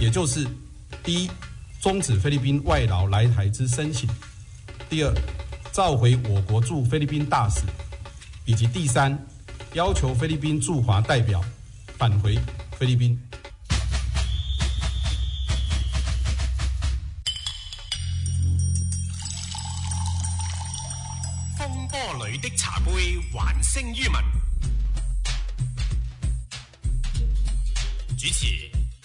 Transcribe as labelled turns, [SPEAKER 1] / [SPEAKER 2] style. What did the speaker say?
[SPEAKER 1] 也就是，第一，终止菲律宾外劳来台之申请；第二，召回我国驻菲律宾大使；以及第三，要求菲律宾驻华代表返回菲律宾。
[SPEAKER 2] 风波
[SPEAKER 3] 里
[SPEAKER 2] 的茶杯，还声于民。主持。